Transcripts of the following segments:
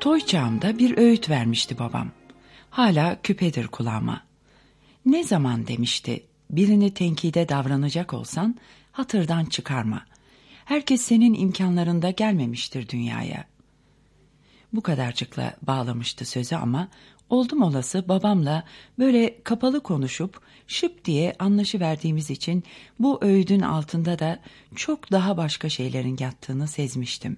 Toy çağımda bir öğüt vermişti babam. Hala küpedir kulağıma. Ne zaman demişti, birini tenkide davranacak olsan hatırdan çıkarma. Herkes senin imkanlarında gelmemiştir dünyaya. Bu kadarcıkla bağlamıştı sözü ama oldum olası babamla böyle kapalı konuşup şıp diye anlaşıverdiğimiz için bu öğüdün altında da çok daha başka şeylerin yattığını sezmiştim.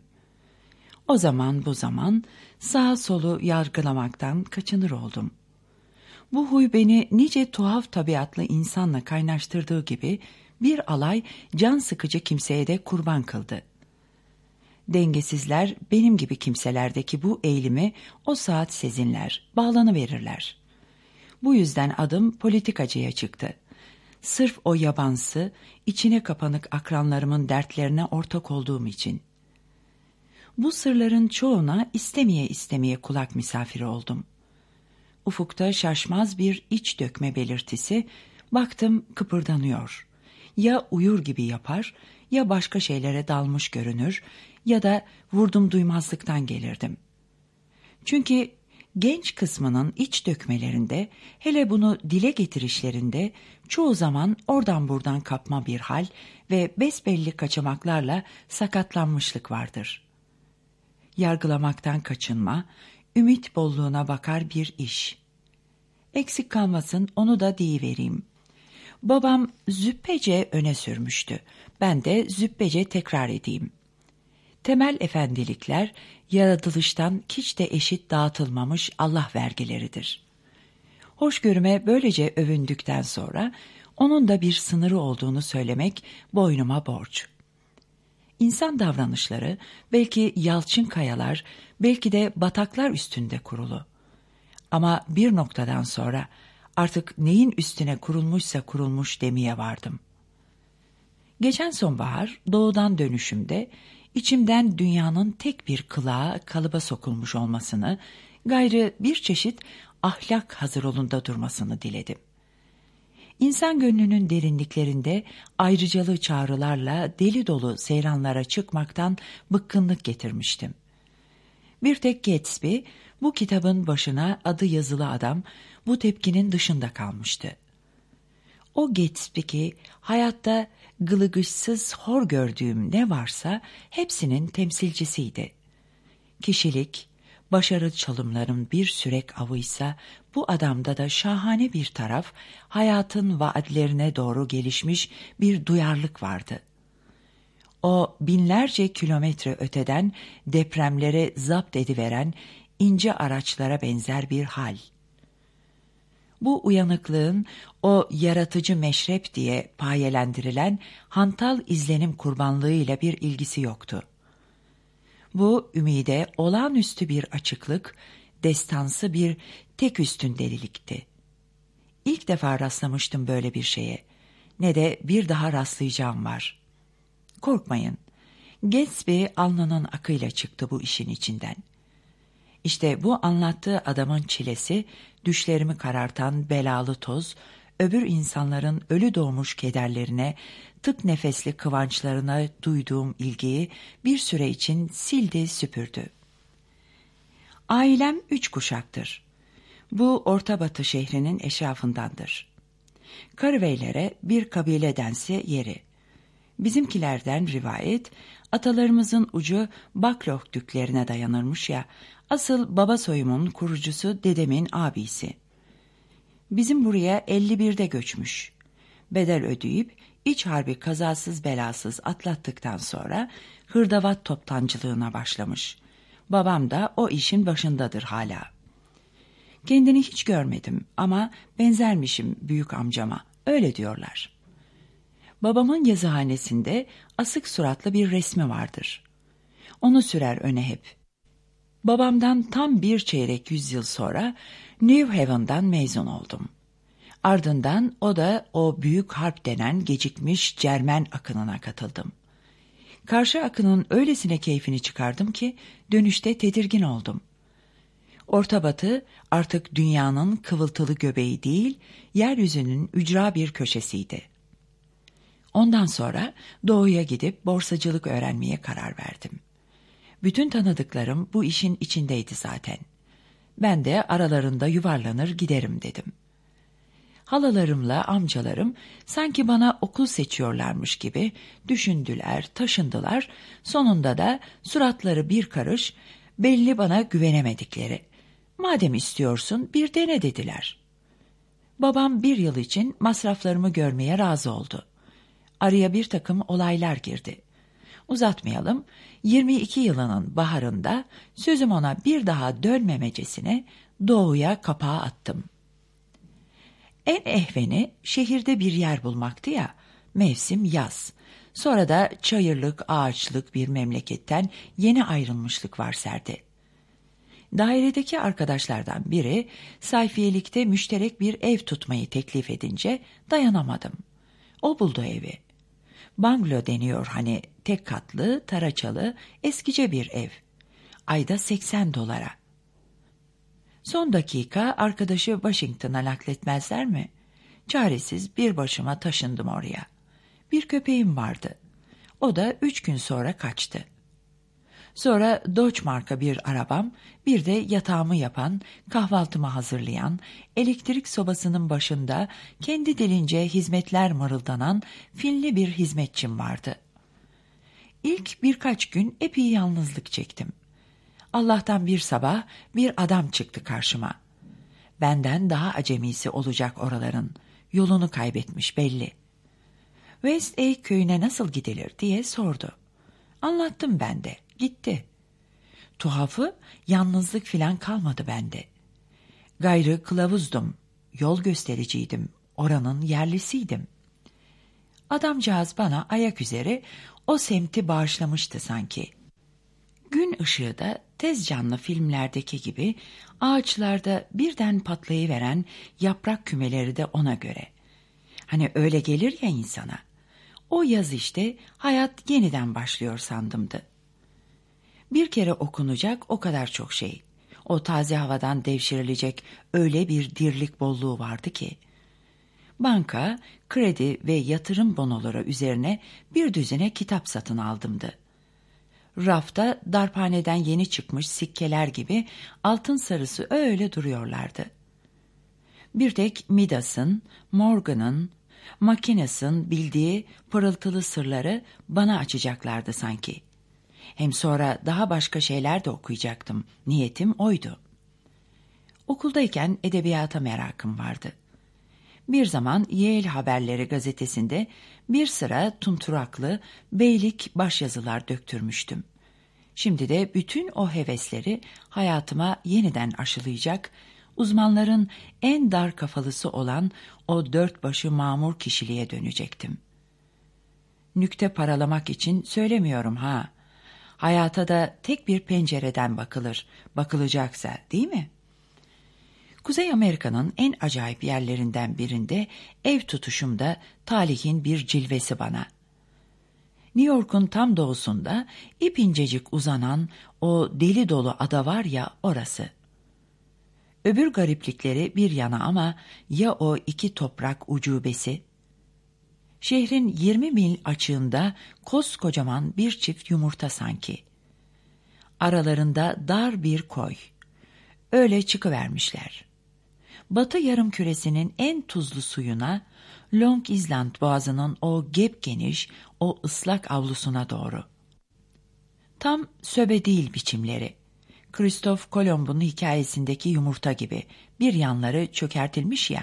O zaman bu zaman sağ solu yargılamaktan kaçınır oldum. Bu huy beni nice tuhaf tabiatlı insanla kaynaştırdığı gibi bir alay can sıkıcı kimseye de kurban kıldı. Dengesizler benim gibi kimselerdeki bu eğilimi o saat sezinler, bağlanı verirler. Bu yüzden adım politikacıya çıktı. Sırf o yabansı, içine kapanık akranlarımın dertlerine ortak olduğum için. Bu sırların çoğuna istemeye istemeye kulak misafiri oldum. Ufukta şaşmaz bir iç dökme belirtisi, baktım kıpırdanıyor. Ya uyur gibi yapar, ya başka şeylere dalmış görünür ya da vurdum duymazlıktan gelirdim. Çünkü genç kısmının iç dökmelerinde, hele bunu dile getirişlerinde çoğu zaman oradan buradan kapma bir hal ve besbelli kaçamaklarla sakatlanmışlık vardır. Yargılamaktan kaçınma, ümit bolluğuna bakar bir iş. Eksik kalmasın onu da vereyim. Babam züppece öne sürmüştü. Ben de züppece tekrar edeyim. Temel efendilikler yaratılıştan hiç de eşit dağıtılmamış Allah vergileridir. Hoşgörüme böylece övündükten sonra onun da bir sınırı olduğunu söylemek boynuma borç. İnsan davranışları belki yalçın kayalar, belki de bataklar üstünde kurulu. Ama bir noktadan sonra artık neyin üstüne kurulmuşsa kurulmuş demeye vardım. Geçen sonbahar doğudan dönüşümde içimden dünyanın tek bir kılığa kalıba sokulmuş olmasını, gayrı bir çeşit ahlak hazırolunda durmasını diledim. İnsan gönlünün derinliklerinde ayrıcalı çağrılarla deli dolu seyranlara çıkmaktan bıkkınlık getirmiştim. Bir tek Gatsby bu kitabın başına adı yazılı adam bu tepkinin dışında kalmıştı. O Gatsby hayatta gılıgışsız hor gördüğüm ne varsa hepsinin temsilcisiydi. Kişilik, başarı çalımların bir sürek avıysa bu adamda da şahane bir taraf hayatın vaatlerine doğru gelişmiş bir duyarlılık vardı. O binlerce kilometre öteden depremlere zapt ediveren ince araçlara benzer bir hal. Bu uyanıklığın o yaratıcı meşrep diye payelendirilen hantal izlenim kurbanlığıyla bir ilgisi yoktu. Bu ümide olağanüstü bir açıklık, destansı bir tek üstün delilikti. İlk defa rastlamıştım böyle bir şeye. Ne de bir daha rastlayacağım var. Korkmayın. Gatsby alnının akıyla çıktı bu işin içinden. İşte bu anlattığı adamın çilesi, düşlerimi karartan belalı toz, öbür insanların ölü doğmuş kederlerine, tık nefesli kıvançlarına duyduğum ilgiyi bir süre için sildi süpürdü. Ailem üç kuşaktır. Bu Orta Batı şehrinin eşrafındandır. Karıveylere bir kabiledense yeri. Bizimkilerden rivayet, atalarımızın ucu Baklok düklerine dayanırmış ya, asıl baba soyumun kurucusu dedemin abisi. Bizim buraya 51'de göçmüş. Bedel ödeyip iç harbi kazasız belasız atlattıktan sonra hırdavat toptancılığına başlamış. Babam da o işin başındadır hala. Kendini hiç görmedim ama benzermişim büyük amcama. Öyle diyorlar. Babamın yazıhanesinde asık suratlı bir resmi vardır. Onu sürer öne hep. Babamdan tam bir çeyrek yüzyıl sonra New Haven'dan mezun oldum. Ardından o da o büyük harp denen gecikmiş Cermen akınına katıldım. Karşı akının öylesine keyfini çıkardım ki dönüşte tedirgin oldum. Orta Batı artık dünyanın kıvıltılı göbeği değil, yeryüzünün ücra bir köşesiydi. Ondan sonra doğuya gidip borsacılık öğrenmeye karar verdim. Bütün tanıdıklarım bu işin içindeydi zaten. Ben de aralarında yuvarlanır giderim dedim. Halalarımla amcalarım sanki bana okul seçiyorlarmış gibi düşündüler, taşındılar. Sonunda da suratları bir karış, belli bana güvenemedikleri. Madem istiyorsun bir dene dediler. Babam bir yıl için masraflarımı görmeye razı oldu. Araya bir takım olaylar girdi. Uzatmayalım, 22 yılının baharında sözüm ona bir daha dönmemecesine doğuya kapağı attım. En ehveni şehirde bir yer bulmaktı ya, mevsim yaz. Sonra da çayırlık, ağaçlık bir memleketten yeni ayrılmışlık var serde. Dairedeki arkadaşlardan biri sayfiyelikte müşterek bir ev tutmayı teklif edince dayanamadım. O buldu evi. Banglo deniyor hani tek katlı, taraçalı, eskice bir ev. Ayda 80 dolara. Son dakika arkadaşı Washington'a nakletmezler mi? Çaresiz bir başıma taşındım oraya. Bir köpeğim vardı. O da üç gün sonra kaçtı. Sonra Dodge marka bir arabam, bir de yatağımı yapan, kahvaltımı hazırlayan, elektrik sobasının başında kendi dilince hizmetler mırıldanan finli bir hizmetçim vardı. İlk birkaç gün epey yalnızlık çektim. Allah'tan bir sabah bir adam çıktı karşıma. Benden daha acemisi olacak oraların. Yolunu kaybetmiş belli. West A köyüne nasıl gidilir diye sordu. Anlattım ben de. Gitti. Tuhafı yalnızlık filan kalmadı bende. Gayrı kılavuzdum, yol göstericiydim, oranın yerlisiydim. Adamcağız bana ayak üzere o semti bağışlamıştı sanki. Gün ışığı da tez canlı filmlerdeki gibi ağaçlarda birden patlayıveren yaprak kümeleri de ona göre. Hani öyle gelir ya insana. O yaz işte hayat yeniden başlıyor sandımdı. Bir kere okunacak o kadar çok şey. O taze havadan devşirilecek öyle bir dirlik bolluğu vardı ki. Banka, kredi ve yatırım bonoları üzerine bir düzine kitap satın aldımdı. Rafta darphaneden yeni çıkmış sikkeler gibi altın sarısı öyle duruyorlardı. Bir tek Midas'ın, Morgan'ın, Makines'in bildiği pırıltılı sırları bana açacaklardı sanki.'' Hem sonra daha başka şeyler de okuyacaktım. Niyetim oydu. Okuldayken edebiyata merakım vardı. Bir zaman Yale Haberleri gazetesinde bir sıra tunturaklı beylik başyazılar döktürmüştüm. Şimdi de bütün o hevesleri hayatıma yeniden aşılayacak, uzmanların en dar kafalısı olan o dört başı mamur kişiliğe dönecektim. Nükte paralamak için söylemiyorum ha. Hayata da tek bir pencereden bakılır, bakılacaksa değil mi? Kuzey Amerika'nın en acayip yerlerinden birinde ev tutuşumda talihin bir cilvesi bana. New York'un tam doğusunda ipincecik uzanan o deli dolu ada var ya orası. Öbür gariplikleri bir yana ama ya o iki toprak ucubesi Şehrin 20 mil açığında koskocaman bir çift yumurta sanki. Aralarında dar bir koy. Öyle çıkıvermişler. Batı yarım küresinin en tuzlu suyuna, Long Island boğazının o gep geniş, o ıslak avlusuna doğru. Tam söbe değil biçimleri. Kristof Kolomb'un hikayesindeki yumurta gibi bir yanları çökertilmiş ya,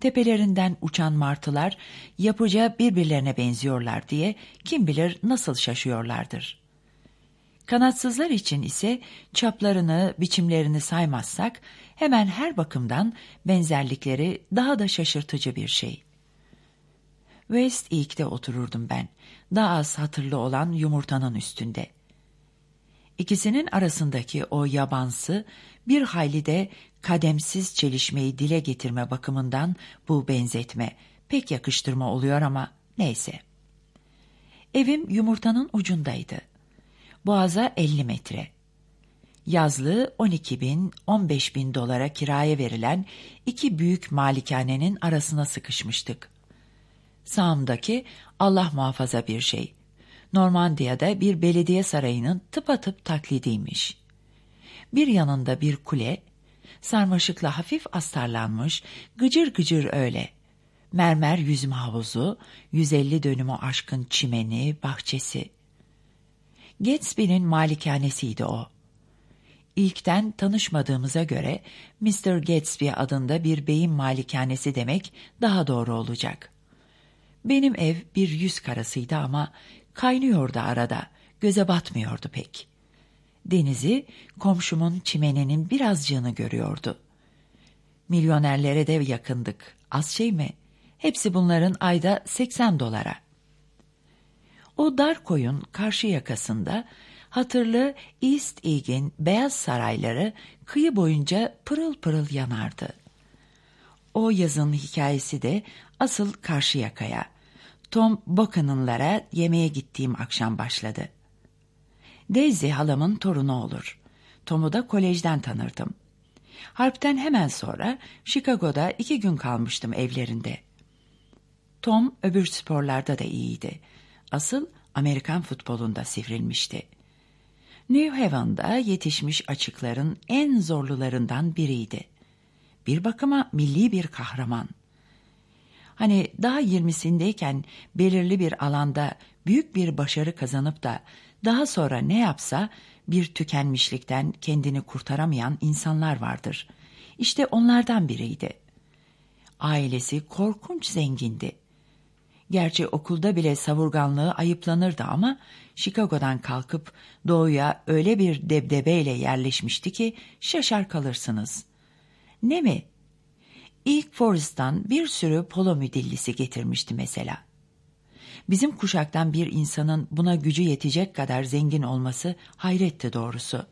tepelerinden uçan martılar yapıca birbirlerine benziyorlar diye kim bilir nasıl şaşıyorlardır. Kanatsızlar için ise çaplarını, biçimlerini saymazsak hemen her bakımdan benzerlikleri daha da şaşırtıcı bir şey. West Eek'te otururdum ben, daha az hatırlı olan yumurtanın üstünde. İkisinin arasındaki o yabansı bir hayli de kademsiz çelişmeyi dile getirme bakımından bu benzetme pek yakıştırma oluyor ama neyse. Evim yumurtanın ucundaydı. Boğaza 50 metre. Yazlığı 12 bin, 15 bin dolara kiraya verilen iki büyük malikanenin arasına sıkışmıştık. Sağımdaki Allah muhafaza bir şey. Normandiya'da bir belediye sarayının tıpatıp taklidiymiş. Bir yanında bir kule, sarmaşıkla hafif astarlanmış, gıcır gıcır öyle. Mermer yüzme havuzu, 150 dönümü aşkın çimeni, bahçesi. Gatsby'nin malikanesiydi o. İlkten tanışmadığımıza göre Mr. Gatsby adında bir beyin malikanesi demek daha doğru olacak. Benim ev bir yüz karasıydı ama kaynıyordu arada, göze batmıyordu pek. Denizi komşumun çimeninin birazcığını görüyordu. Milyonerlere de yakındık, az şey mi? Hepsi bunların ayda 80 dolara. O dar koyun karşı yakasında hatırlı East Egg'in beyaz sarayları kıyı boyunca pırıl pırıl yanardı. O yazın hikayesi de asıl karşı yakaya, Tom Buchanan'lara yemeğe gittiğim akşam başladı. Daisy halamın torunu olur. Tom'u da kolejden tanırdım. Harpten hemen sonra Chicago'da iki gün kalmıştım evlerinde. Tom öbür sporlarda da iyiydi. Asıl Amerikan futbolunda sivrilmişti. New Haven'da yetişmiş açıkların en zorlularından biriydi. Bir bakıma milli bir kahraman. Hani daha yirmisindeyken belirli bir alanda büyük bir başarı kazanıp da daha sonra ne yapsa bir tükenmişlikten kendini kurtaramayan insanlar vardır. İşte onlardan biriydi. Ailesi korkunç zengindi. Gerçi okulda bile savurganlığı ayıplanırdı ama Chicago'dan kalkıp doğuya öyle bir debdebeyle yerleşmişti ki şaşar kalırsınız. Ne mi? İlk Forrest'tan bir sürü polo müdillisi getirmişti mesela. Bizim kuşaktan bir insanın buna gücü yetecek kadar zengin olması hayretti doğrusu.